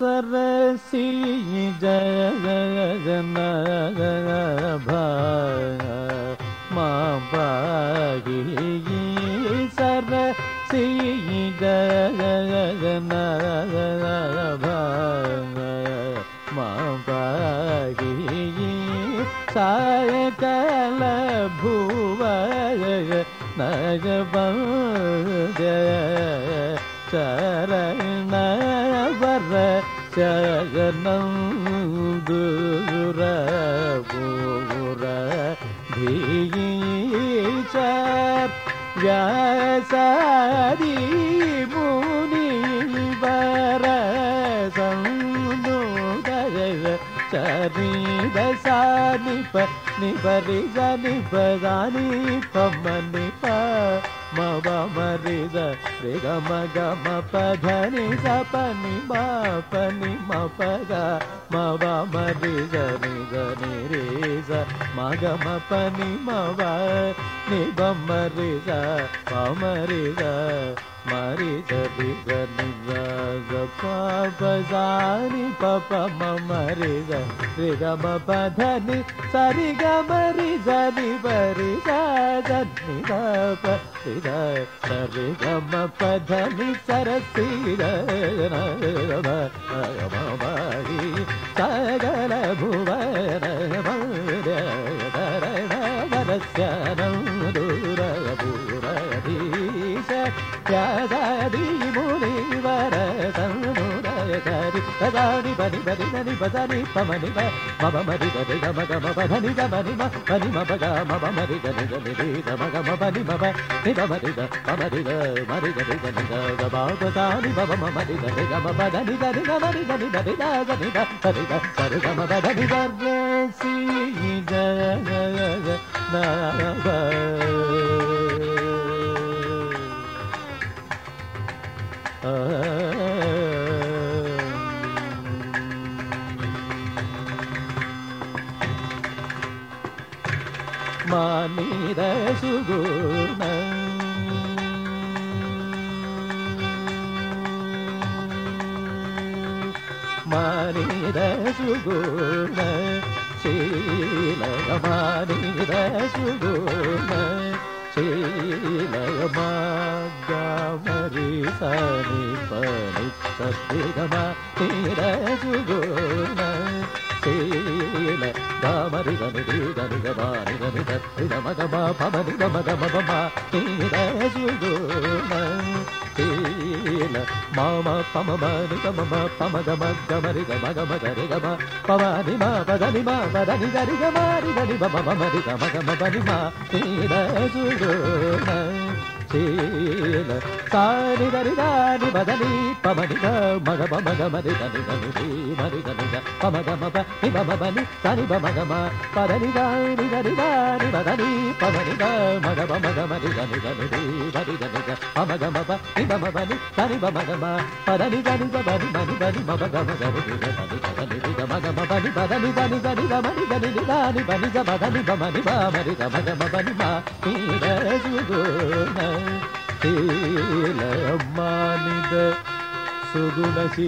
सि जग जगनगन भगि सर सि मा जगनग भगि सार भुव चरण जगन मुनि च सारी दशा निप निपरि परि निपदानि पमन రే రిగ మగ మ పధని స ప ని పని ప ని మ ప గ మ మగ మ రి గ ని గ ని రే స మ గ మ ప ని మ వ ని బ మ రి స ప మ రి స పధని సరి గ మరిద ని పరి ని ప సరి గమ పధని సరసి సగల భువన పూరీశ యాదాది మునివర సరి సదాని బని బని నని బదని పమని మమ మరి గరి గమ గమ బని గమని మ బని మ బగ మమ మరి గని గని రి గమ గమ బని మమ ని గమ రి గ మమ గ మరి గని గని గ గ బా గ తాని బమ మమ రి గని గమ బదని గని గమ రి గని బని గ గని గ సరి గ సరి గమ బదని గ సి గ గ గ నా బ మానిద సుగుణ మానిద సుగుణ శీల మానిద సుగుణ శీలయ మాగమరి సని పని సత్యగమ తీరజుగోన శీల గమరి గని గని గమాని గని గని గమ గమ పమని గమ గమ గమ నీర శీల మామ పమ మని గమ పమ గమ గమరి గమ గమ గరి గమ పమని మా పదని మా పదని గరి గమారి గని బమ మమరి గమ గమ పని మా తీరజుగోన చేల. సారి గరి దాని బదలి పమని మగ మగ మరి గమరి గని గని మరి గని పమగ మగ గమ ప ని బమ బని సని బమ గమ పదని దాని గరి దాని బదలి పమని మగ మగ మరి గమరి గని గని మరి గని పమగ మగ గమ ప ని బమ బని సని బమ గమ పదని గని గ మని బని మగ మగ మరి రి గ బని గని మగ గమ బని బదని గని గని గమని గని దాని బని గ బదని బమని బమరి గమ గమ బని మా. ఈ సుగుణ శీల मानि सुगुणी